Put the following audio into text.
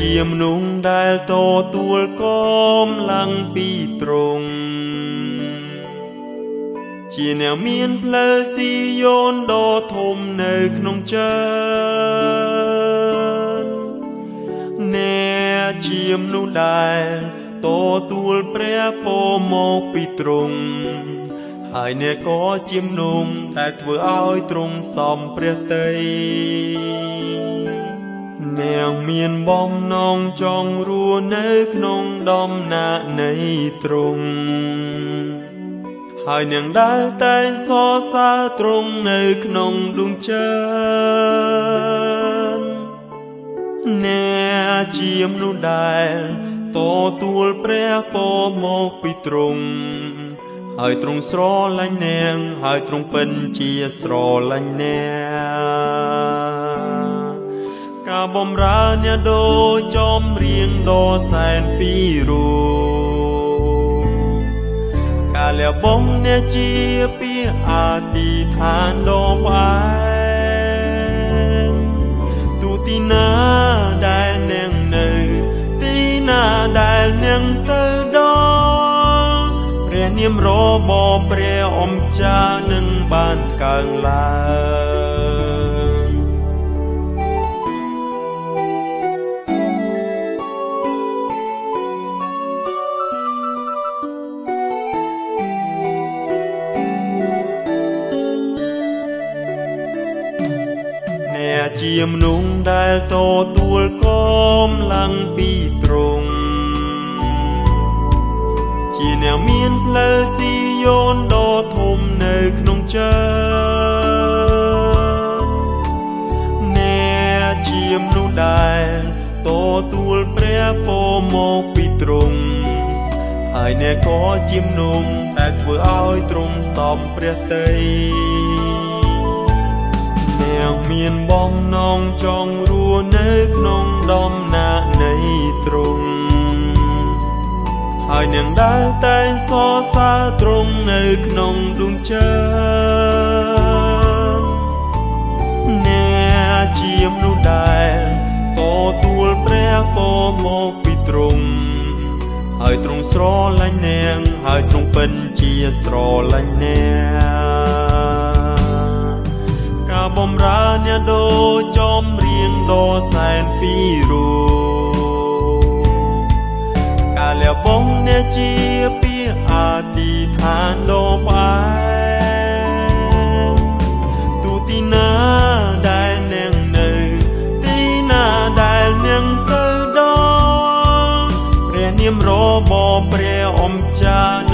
ជាមនុស្សដែលតទួលកំឡើងពីត្រង់ជាអ្នកមានផ្លូវស៊ីយ៉ូនដ៏ធំនៅក្នុងចិត្តអ្នកជាមនុស្សដែលតទួលព្រះពរមកពីទ្រង់ហើយអ្នកក៏ជាមនុស្សដែលធ្វើឲ្យទ្រង់សំព្រះតី នាងមានបំណងចង់រស់នៅក្នុងដំណាក់នៃទ្រង់ហើយនាងដែលតែងសរសើរទ្រង់នៅក្នុងដួងចិត្តអ្នកជាមនុស្សដែលតទួលព្រះពរមកពីទ្រង់ហើយទ្រង់ស្រឡាញ់នាងហើយទ្រង់ពិនជាស្រឡាញ់នាង ការបំរើអ្នកដូចចំរៀងដ៏សែនពីរោការលះបង់អ្នកជាពាក្យអធិដ្ឋានដ៏ផ្អែមទូទីណាដែលនាងនៅទីណាដែលនាងទៅដល់ព្រះនាមរបស់ព្រះអម្ចាស់នឹងបានកើងឡើង ជាមនុស្សដែលតទួលកំឡើងពីទ្រង់ជាអ្នកមានផ្លូវស៊ីយ៉ូនដ៏ធំនៅក្នុងចិត្តអ្នកជាមនុស្សដែលតទួលព្រះពរមកពីទ្រង់ហើយអ្នកក៏ជាមនុស្សដែលធ្វើឲ្យទ្រង់សំព្រះតី យ៉ាងមានបងនងចង់រស់នៅក្នុងដំណាក់នៃទ្រង់ហើយនាងដែលតែងសរសើរទ្រង់នៅក្នុងដួងចិត្តអ្នកជាមនុស្សដែលតទួលព្រះពរមកពីទ្រង់ហើយទ្រង់ស្រឡាញ់នាងហើយទ្រង់ពិនជាស្រឡាញ់នាងការ បំរើអ្នកដូចចំរៀងដ៏សែនពីរោការលះបង់អ្នកជាពាក្យអធិដ្ឋានដ៏ផ្អែមទូទីណាដែលនាងនៅ ទីណាដែលនាងទៅដល់ព្រះនាមរបស់ព្រះអម្ចាស់នឹងបានកើងឡើង